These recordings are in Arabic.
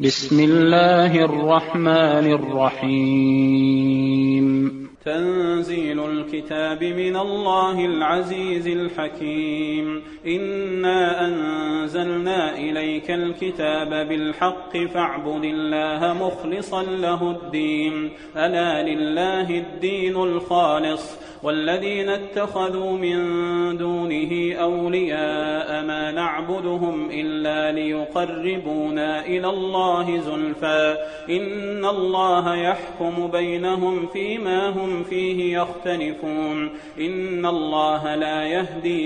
بسم الله الرحمن الرحيم. تنزيل الكتاب من الله العزيز الحكيم. انا انزلنا اليك الكتاب بالحق فاعبد الله مخلصا له الدين. الا لله الدين الخالص. والذين اتخذوا من دونه اولياء ما نعبدهم الا ليقربونا إلى الله زلفى. ان الله يحكم بينهم فيما هم فيه يختلفون. ان الله لا يهدي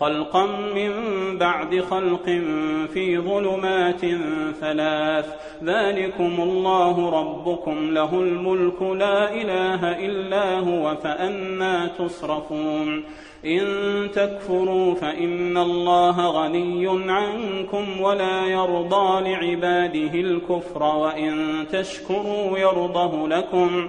خلقا من بعد خلق في ظلمات ثلاث. ذلكم الله ربكم له الملك لا إله إلا هو فانى تصرفون. إن تكفروا فإن الله غني عنكم ولا يرضى لعباده الكفر وإن تشكروا يرضه لكم.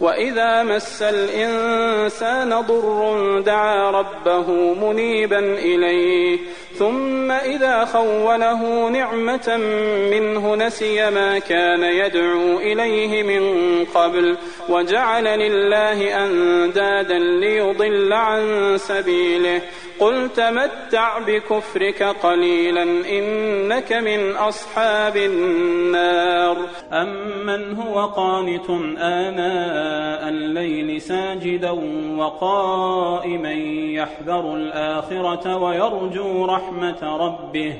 وإذا مس الإنسان ضر دعا ربه منيبا إليه ثم إذا خوله نعمة منه نسي ما كان يدعو إليه من قبل وجعل لله أندادا ليضل عن سبيله. قل تمتع بكفرك قليلا إنك من أصحاب النار. أمن هو قانت آناء الليل ساجدا وقائما يحذر الآخرة ويرجو رحمة ربه.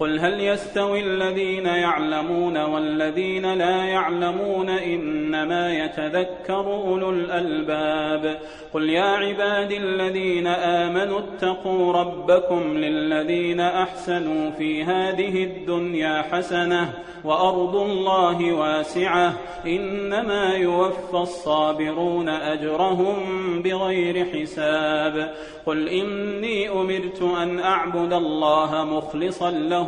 قل هل يستوي الذين يعلمون والذين لا يعلمون إنما يتذكر أولو الألباب قل يا عبادي الذين آمنوا اتقوا ربكم للذين أحسنوا في هذه الدنيا حسنة وأرض الله واسعة إنما يوفى الصابرون أجرهم بغير حساب قل إني أمرت أن أعبد الله مخلصا له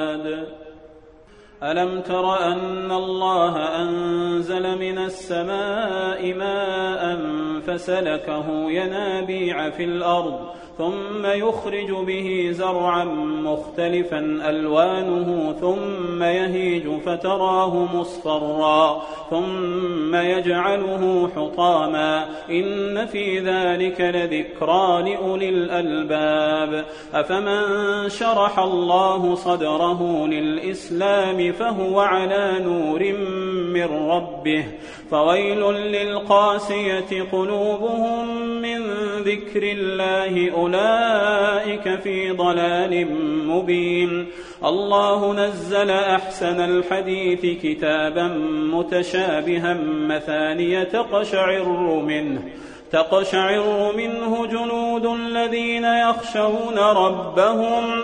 ألم تر أن الله أنزل من السماء ماء فسلكه ينابيع في الأرض ثم يخرج به زرعا مختلفا ألوانه ثم يهيج فتراه مصفرا ثم يجعله حطاما إن في ذلك لذكرى لأولي الألباب أفمن شرح الله صدره للإسلام فهو على نور من ربه فويل للقاسية قلوبهم من ذكر الله أولئك في ضلال مبين. الله نزل أحسن الحديث كتابا متشابها مثانية تقشعر منه تقشعر منه جنود الذين يخشون ربهم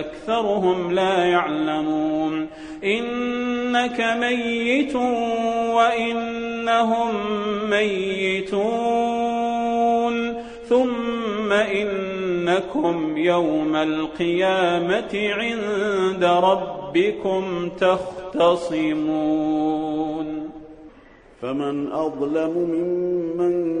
أكثرهم لا يعلمون. إنك ميت وإنهم ميتون. ثم إنكم يوم القيامة عند ربكم تختصمون. فمن أظلم ممن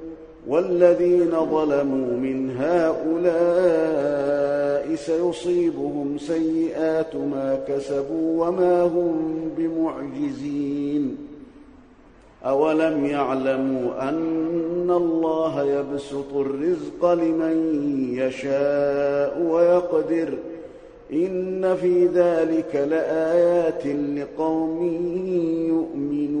والذين ظلموا من هؤلاء سيصيبهم سيئات ما كسبوا وما هم بمعجزين. أولم يعلموا أن الله يبسط الرزق لمن يشاء ويقدر إن في ذلك لآيات لقوم يؤمنون.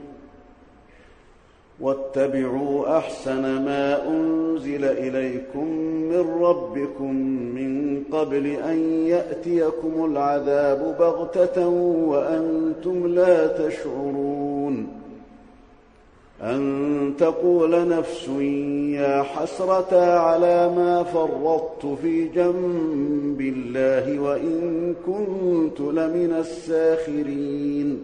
واتبعوا أحسن ما أنزل إليكم من ربكم من قبل أن يأتيكم العذاب بغتة وأنتم لا تشعرون أن تقول نفس يا حسرة على ما فرطت في جنب الله وإن كنت لمن الساخرين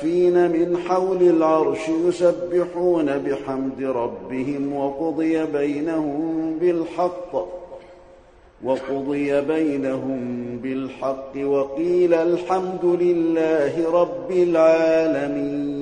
حافين من حول العرش يسبحون بحمد ربهم وقضي بينهم بالحق وقضي بينهم بالحق وقيل الحمد لله رب العالمين.